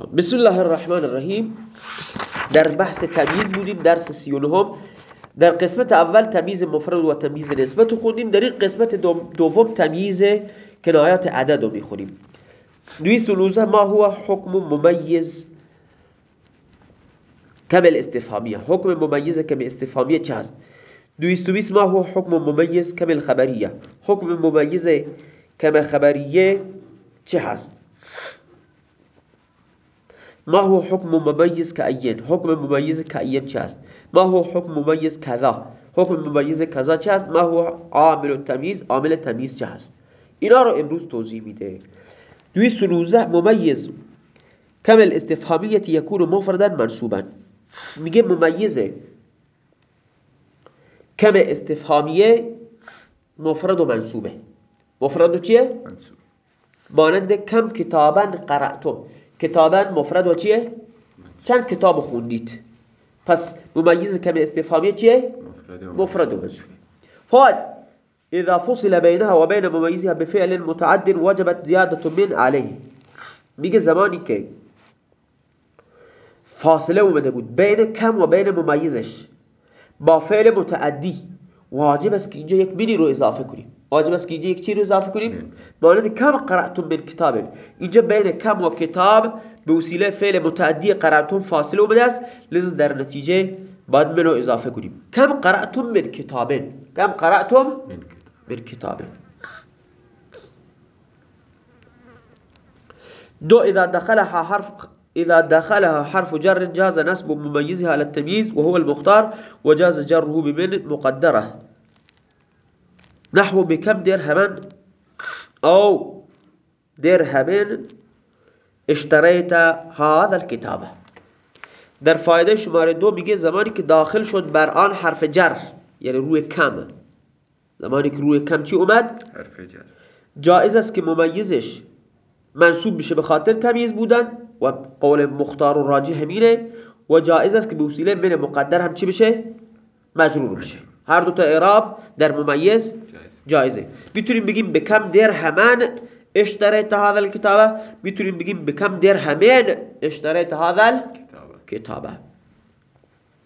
بسم الله الرحمن الرحیم. در بحث تمیز بودیم درس سی هم در قسمت اول تمیز مفرد و تمیز نسبت خوندیم. در این قسمت دوم تمیز کنایات عدد رو می‌خونیم. دویست و ما هو حکم ممیز کمل استفهامیه حکم ممیز کم استفهامیه چه هست؟ دویست و ما هو حکم ممیز کمل خبریه حکم ممیز کم خبریه چه هست؟ ما هو حکم ممیز کعین حکم ممیز کعین چه است ما هو حکم ممیز کذا؟ حکم ممیز کذا چه است ما هو عامل تمیز عامل تمیز چه است اینا رو امروز توضیح میده. 219 ممیز. کمل استفهامیت یکون مفردا منصوبا. میگه ممیزه. کم استفهامیه مفرد و منصوبه. مفرد و چیه؟ منصوب. مانند کم کتابا قرأتم. کتابا مفرد و چیه؟ چند کتاب خوندید پس ممیز کم استفهامی چیه؟ مفرد و منصوبه فاد اذا فصل بينها و بین ممیزها بفعل متعد وجبت زیادت من علیه میگه زمانی که فاصله اومده بود بین کم و بین ممیزش با فعل متعدی واجب است که اینجا یک مینی رو اضافه کنیم. واجب است که اینجا یک چی رو اضافه کنیم. مانند کم قرأتم من کتاب اینجا بین کم و کتاب به وسیله فعل متعدی قرأتم فاصله اومده است. لذا در نتیجه باید من رو اضافه کنیم. کم قرأتم من کتاب کم قرأتم من کتاب دو اذا دخلها حرف إذا دخلها حرف جر جاز نسب مميزها على التمييز وهو المختار وجاز جره بمن؟ مقدرة. نحو بكم درهما؟ أو درهمين اشتريت هذا الكتاب. در فایده شماره دو میگه زمانی که داخل شد بر آن حرف جر یعنی روی کم. زمانی که روی کم چی اومد؟ حرف جر. جائز است که ممیزش منصوب بشه به خاطر تمیز بودن. و قول مختار و راجح همینه و جائز است که به وسیله من مقدر هم چی بشه؟ مجرور بشه. هر دو تا اعراب در ممیز جایزه. می‌تونیم بگیم بکم در همان اشتريت هذا الكتابه می‌تونیم بگیم بکم در همین اشتريت هذا الكتابه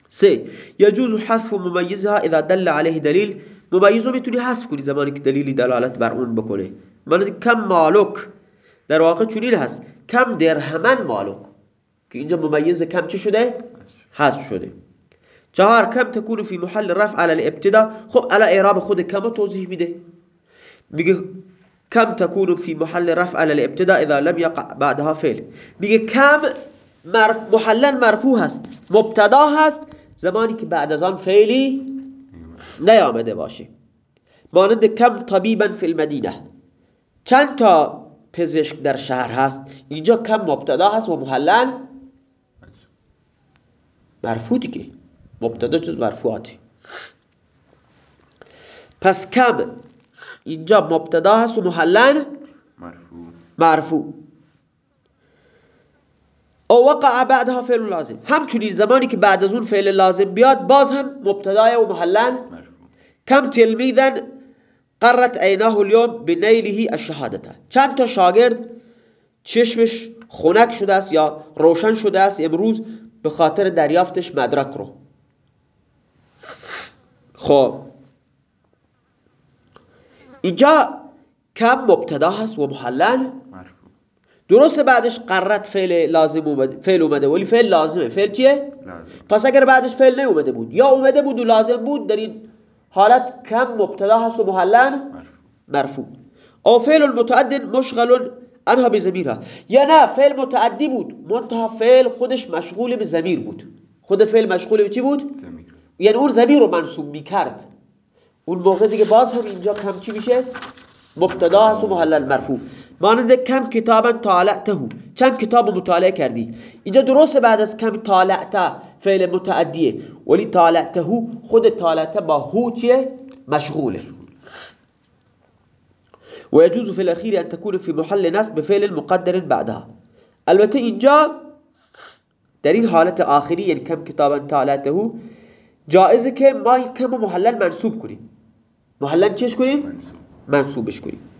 سه يجوز حذف ممیزها اذا دل عليه دلیل. ممیزو می‌تونی حذف کنی زمانی که دلیلی دلالت بر اون بکنه. من کم مالک. در واقع چنین هست. کم درهمن مالک. که اینجا ممیز کم چه شده؟ حذف شده. چهار کم تکون فی محل رفع على الابتدا. خب على اعراب خود کم توضیح میده. میگه کم تکون فی محل رفع على الابتدا اذا لم يقع بعدها فعل. میگه کم مرف محلا مرفوع هست. مبتدا هست. زمانی که بعد از آن فعلی نیامده باشه. مانند کم طبیبا فی المدینه. چند تا پزشک در شهر هست. اینجا کم مبتدا هست و محلن مرفوع دیگه. مبتدا جز مرفوعاتی. پس کم. اینجا مبتدا هست و محلن مرفوع. مرفوع. او وقع بعدها فعل لازم. همچنین زمانی که بعد از اون فعل لازم بیاد باز هم مبتدای و محلن کم تلمیذن قرت عیناه اليوم بنیله الشهادته چند تا شاگرد چشمش خنک شده است یا روشن شده است امروز به خاطر دریافتش مدرک رو. خب. اینجا کم مبتدا هست و محلن درست بعدش قررت فعل لازم اومده فعل اومده ولی فعل لازمه. فعل چیه؟ پس اگر بعدش فعل نیومده بود یا اومده بود و لازم بود در این حالت کم مبتدا هست و محلن مرفوع. او فعل المتعد مشغل انها به یا نه فعل متعدی بود. منتها فعل خودش مشغول به زمیر بود. خود فعل مشغول به چی بود؟ زمیر. یعنی اون زمیر رو منصوب می‌کرد. اون موقع دیگه باز هم اینجا کم چی میشه؟ مبتدا هست و محلل مرفوع. مانند کم کتابا طالعته چند کتاب مطالعه کردی. اینجا درست بعد از کم طالعته فعل متعدیه. ولی طالعته خود طالعته با هو چیه؟ مشغوله. ويجوز في الأخير أن تكون في محل نصب بفعل مقدر بعدها. البته اینجا در این حالت آخری یعنی کم کتابا طالعته جائزه که ما کم محلل منصوب کنیم. محلل چیش کنیم؟ منصوبش کنیم.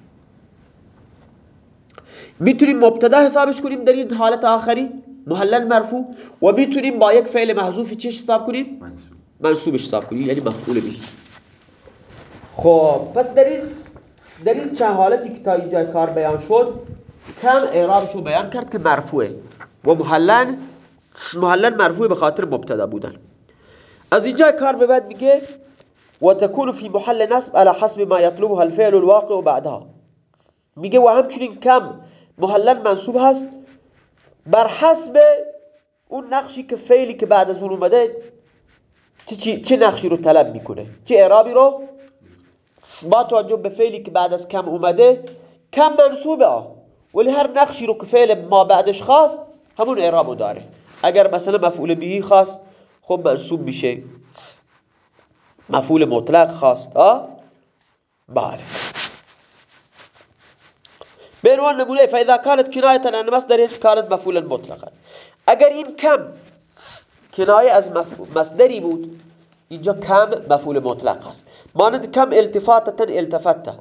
می‌تونیم مبتدا حسابش کنیم در این حالت آخری؟ محلل مرفوع. و می‌تونیم با یک فعل محذوفی چه حساب کنیم؟ منصوب. منصوبش حساب کنیم یعنی مفعول به. خب پس در این در این چند حالتی که تا اینجا کار بیان شد کم اعرابشو بیان کرد که مرفوعه. و محلن محلن مرفوع به خاطر مبتدا بودن. از اینجا کار به بعد میگه و تكون في محل نصب على حسب ما يطلبها الفعل الواقع بعدها. میگه و همچنین کم محلن منصوب هست. بر حسب اون نقشی که فعلی که بعد از اون اومده چه, چه, نقشی رو طلب می‌کنه؟ چه اعرابی رو؟ با توجه به فعلی که بعد از کم اومده کم منصوبه. ولی هر نقشی رو که فعل ما بعدش خواست همون اعرابو داره. اگر مثلا مفعول بهی خواست خب منصوب میشه. مفعول مطلق خواست آه؟ بله. به عنوان نمونه فاذا كانت کنایه عن مصدر كانت مفعولا مطلقا. اگر این کم کنایه از مصدری بود اینجا کم مفعول مطلق هست مانند کم التفاتتا التفتا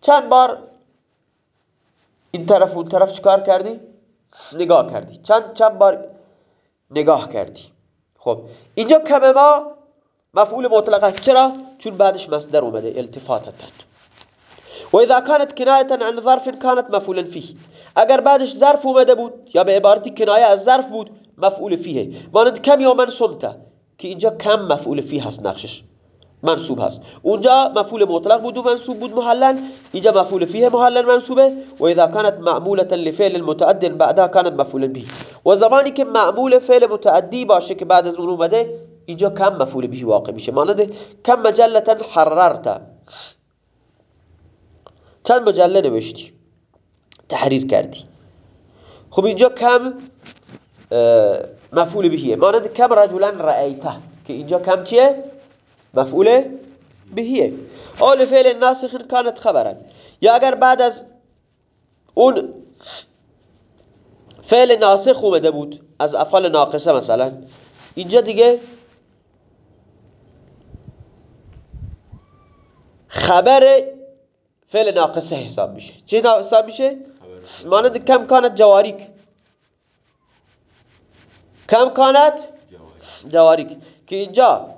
چند بار این طرف اون طرف چکار کردی؟ نگاه کردی. چند چند بار نگاه کردی. خب اینجا کم ما مفعول مطلق است. چرا؟ چون بعدش مصدر اومده التفاتتا و اذا كانت کنایتا عن ظرف كانت مفعولا فيه. اگر بعدش ظرف اومده بود یا به عبارتی کنایه از ظرف بود مفعول فیه مانند کم یا من سمته که اینجا کم مفعول فیه هست نقشش منصوب هست. اونجا مفعول مطلق بود و منصوب بود محلن اینجا مفعول فیه محلن منصوبه. و اذا كانت معمولة لفعل متعد بعدها كانت مفعول به. و زمانی که معمول فعل متعدی باشه که بعد از اون اومده اینجا کم مفعول به واقع میشه. مانند کم مجلتا حررت چند مجله نوشتی تحریر کردی. خب اینجا کم مفعول بهیه مانند کم رجلا رأیته. که اینجا کم چیه؟ مفعول بهیه اول فعل ناسخ کانت خبرن. یا اگر بعد از اون فعل ناسخ اومده بود از افعال ناقصه مثلا. اینجا دیگه خبر فعل ناقصه حساب میشه. چه حساب میشه؟ مانند کم کانت جواریک. کم کانت جواریک. که اینجا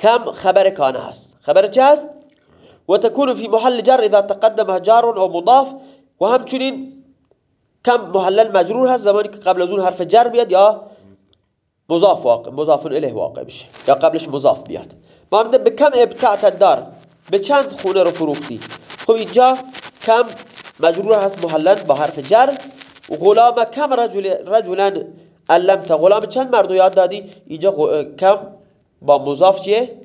کم خبر کانه هست. خبر چه هست؟ و تكون في محل جر اذا تقدمها جار او مضاف. و همچنین کم محلل مجرور هست زمانی که قبل از اون حرف جر بیاد یا مضاف واقع مضاف الیه واقع بشه یا قبلش مضاف بیاد. مانند به کم ابتعت دار به چند خونه رو فروختی. خب اینجا کم مجرور هست محلل با حرف جر. غلام کم رجل رجلا علمت. غلام چند مرد یاد دادی؟ اینجا کم با مضاف چیه؟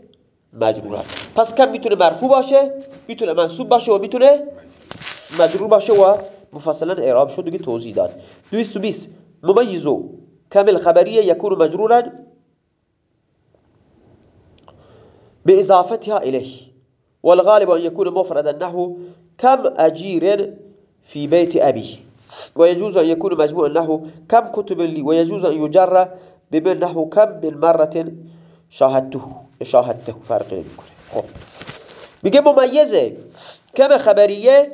مجرور هست. پس کم می‌تونه مرفوع باشه می‌تونه منصوب باشه و می‌تونه مجرور باشه و مفصلا اعراب شد دیگه توضیح داد. 220 ممیزو. کم خبریه یکون مجرورا بإضافتها إليه والغالب أن يكون مفردا نحو كم أجير في بيت أبي ويجوز أن يكون مجموعا نحو كم كتب لي. ويجوز أن يجر بمن نحو كم من مرة شاهدته. شاهدته. فرق نمی‌کنه خب. میگه ممیزه کم خبریه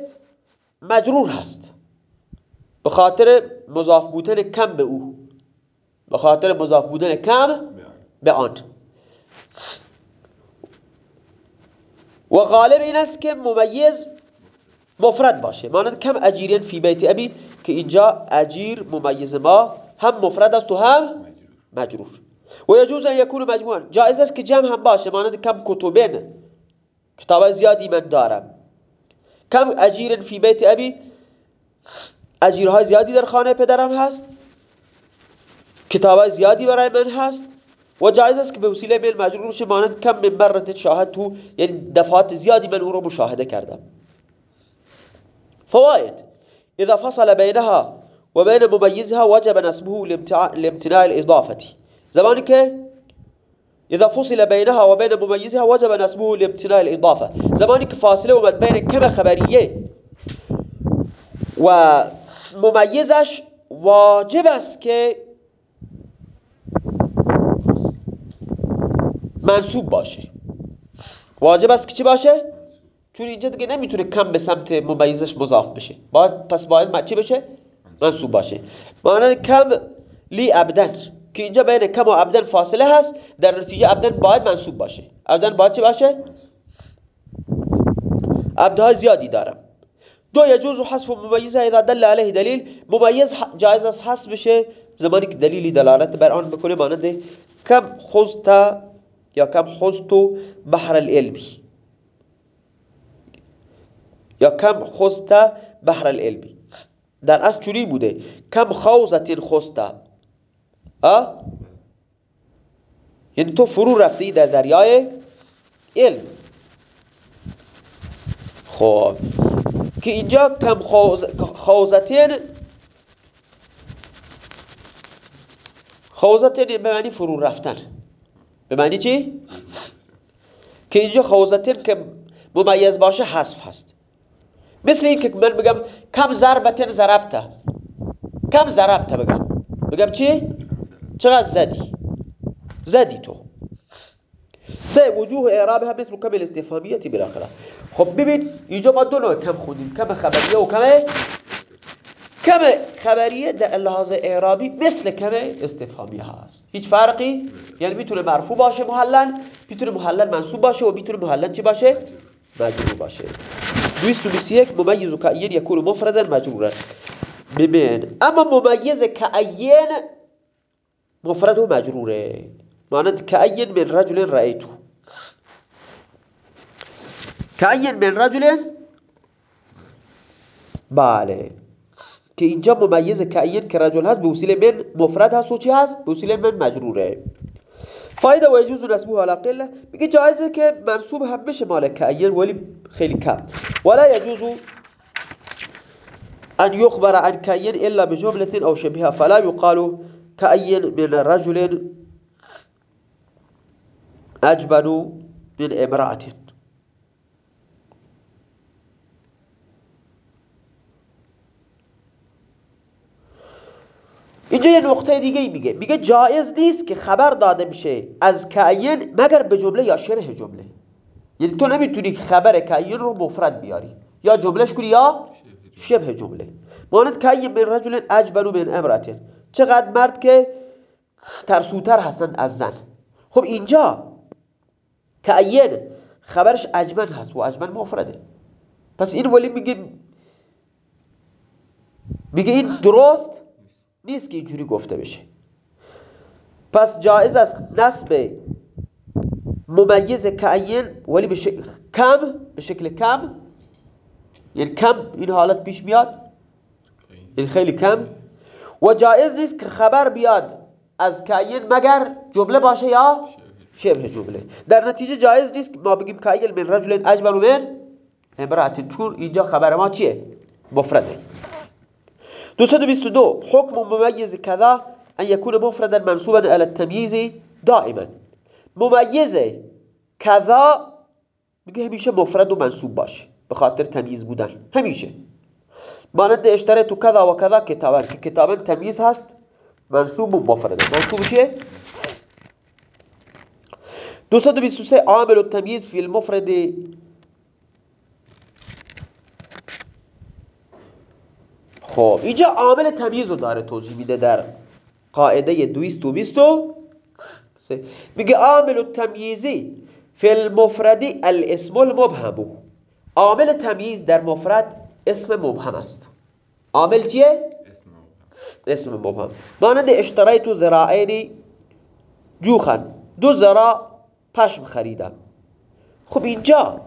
مجرور هست. به خاطر مضاف بودن کم به او. به خاطر مضاف بودن کم به آن. و غالب این است که ممیز مفرد باشه. مانند کم اجیرین فی بیت ابی که اینجا اجیر ممیز ما هم مفرد است و هم مجرور. و یجوز ان یکون مجموعا. جایز است که جمع هم باشه. مانند کم کتبین. کتاب زیادی من دارم. کم اجیر فی بیت ابی اجیرهای زیادی در خانه پدرم هست. کتاب زیادی برای من هست. و جایز است که به وسیله میل مجرور بشه مانند کم من مرت شاهد تو یعنی دفعات زیادی من أو رو مشاهده کردم. فوائد اذا فصل بينها وبين مميزها وجب نسبه لامتناع الإضافة. زمانی که اذا فصل بينها وبين مميزها وجب نسبه لامتناع الإضافة. زمانی که فاصله اومد بین کم خبریه و ممیزش واجب است که منصوب باشه. واجب است که چی باشه؟ چون اینجا دیگه نمی‌تونه کم به سمت ممیزش مضاف بشه. باید پس باید چی بشه؟ منصوب باشه. مانند کم لی ابدن که اینجا بین کم و ابدن فاصله هست در نتیجه ابدن باید منصوب باشه. ابدن باید چه باشه؟ ابدهای زیادی دارم. دو یجوز حذف ممیزه اذا دل علیه دلیل. ممیز جایز است حذف بشه زمانی که دلیلی دلالت بر آن بکنه مانند کم خزت یا کم خزتو بحر العلمی یا کم خزت بحر العلمی در اصل چونی بوده؟ کم خوزت خسته یعنی تو فرو رفتی در دریای علم. خب. که اینجا کم خوزتین خوزتین به معنی فرو رفتن. به معنی چی؟ که اینجا خوزتین که ممیز باشه حذف هست. مثل این که من بگم کم ضربتن ضربته کم ضربته بگم. بگم چی؟ چقدر زدی؟ زدی تو. سه وجوه اعرابها مثل کم الاستفهامیتی بالاخره. خب ببین اینجا ما دو نوع کم خونیم کم خبریه و کم کم خبریه در لحاظ اعرابی مثل کم استفهامیه هست. هیچ فرقی؟ یعنی می‌تونه مرفوع باشه محلن می‌تونه محلن منصوب باشه و می‌تونه محلن چی باشه؟ مجرور باشه. 221 ممیز کعین یکون مفردا مجرورا ببین اما ممیز کعین مفرد و مجروره. مانند کعین من رجل رأیتو. کعین من رجل؟ بله. که اینجا ممیز کعین که رجل هست به وسیله من مفرد هست و چی هست؟ به وسیله من مجروره. فایده و یجوز نسبه علی قله. میگه جایزه که منصوب هم بشه مال کعین ولی خیلی کم. ولا یجوز ان یخبر عن کعین الا بجمله او شبهها فلا يقال كأي من رجل أجبن من امرأة. اینجا یه نقطه دیگه میگه. میگه جایز نیست که خبر داده میشه از کعین مگر به جمله یا شبه جمله. یعنی تو نمی‌تونی خبر کعین رو مفرد بیاری. یا جملهش کنی یا شبه جمله. مانند کعین من رجل اجبن من امرأة چقدر مرد که ترسوتر هستن از زن. خب اینجا تعین خبرش اجمن هست و اجمن مفرده. پس این ولی میگه میگه این درست نیست که اینجوری گفته بشه. پس جایز است نسب ممیز کعین ولی به شکل کم به شکل کم. یعنی کم این حالت پیش میاد. این خیلی کم. و جایز نیست که خبر بیاد از کاین مگر جمله باشه یا شبه جمله. در نتیجه جایز نیست که ما بگیم کاین من رجل اجبر من. امرأت چون اینجا خبر ما چیه؟ مفرده. 222 حکم ممیز کذا ان یکون مفردا منصوبا على التمييز دائما. ممیز کذا میگه همیشه مفرد و منصوب باشه به خاطر تمیز بودن. همیشه. مانند اشتره تو کذا و کذا کتابن که کتابن تمیز هست منصوب و مفرده منصوب چیه؟ 223 عامل التمیز فی المفرد خب اینجا عامل تمیز رو داره توضیح میده در قاعده 223 میگه عامل التمیزی فی المفرد الاسم المبهم. عامل تمیز در مفرد اسم مبهم است. عامل چیه؟ اسم مبهم. مانند اشتریتو ذراعینی جوخن. دو ذراع پشم خریدم. خب اینجا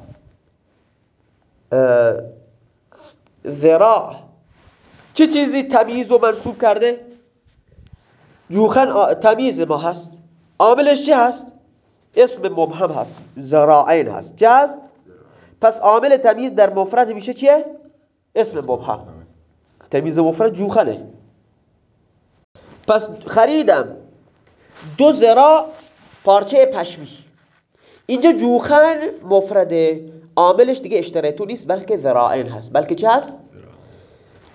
ذراع چه چیزی تمیز و منصوب کرده؟ جوخن تمیز ما هست عاملش چه هست؟ اسم مبهم هست ذراعین هست چه هست؟ پس عامل تمیز در مفرد میشه چیه؟ اسم مبهم تمیز مفرد جوخنه پس خریدم دو زرا پارچه پشمی اینجا جوخن مفرده عاملش دیگه اشتریتو نیست بلکه ذرائن هست بلکه چه هست؟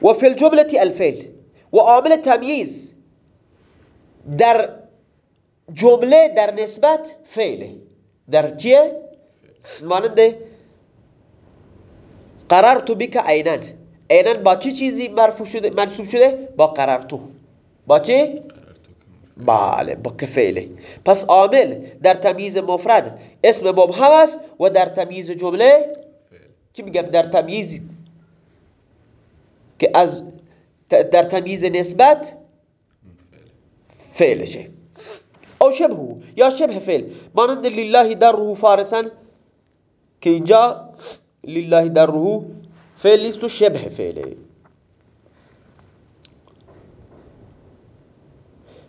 و فی الجمله الفیل و عامل تمییز در جمله در نسبت فعله. در چیه؟ ماننده قررت بک عینن. عینا با چه چیزی مرفوع شده منصوب شده؟ با قررتو. با چه؟ بله با کفیله پس عامل در تمیز مفرد اسم مبهم است و در تمیز جمله چی میگم؟ در تمیز که از در تمیز نسبت فعلشه. او شبه یا شبه فعل. مانند لله دره فارسا که اینجا لله دره فعل نیست و شبه فعله.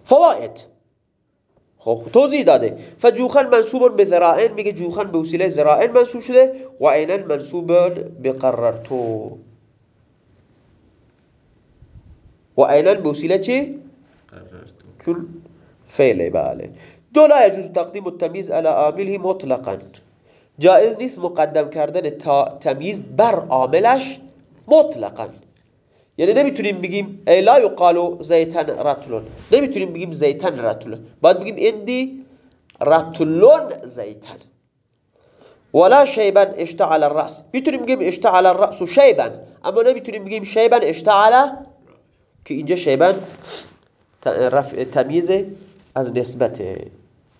فوائد. خب توضیح داده. فجوخن منصوب به ذرائن میگه جوخن به وسیله ذرائن منصوب شده. و عینا منصوب به قررتو. و عینا به وسیله چی؟ چون فعله بله دو لا يجوز تقدیم التمیز على عامله مطلقا جائز نیست مقدم کردن تمیز بر عاملش مطلقا یعنی نمی‌تونیم بگیم ای لا یقالو زیتن رتلون نمی‌تونیم بگیم زیتن رتلون باید بگیم اندی رتلون زیتن ولا شیبن اشتعل الرأس می‌تونیم بگیم اشتعل الرأس شیبن اما نمی‌تونیم بگیم شیبن اشتعل که اینجا شیبن تمیز از نسبت.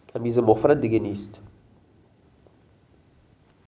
تمیز مفرد دیگه نیست.